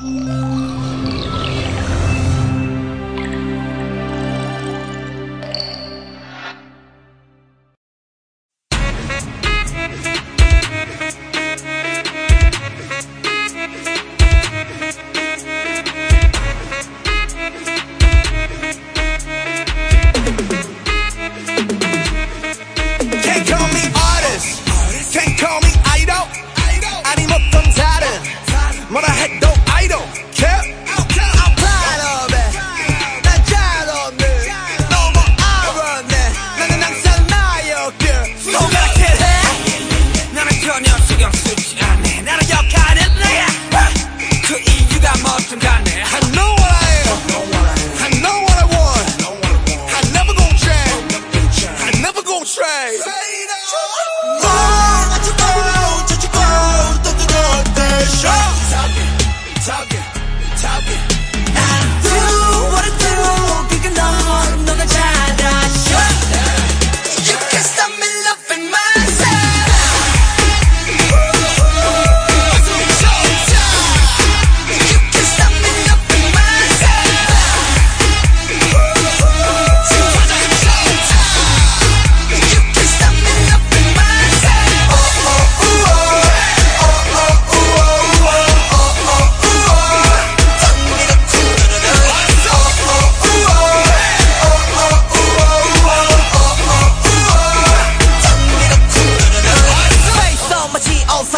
Can't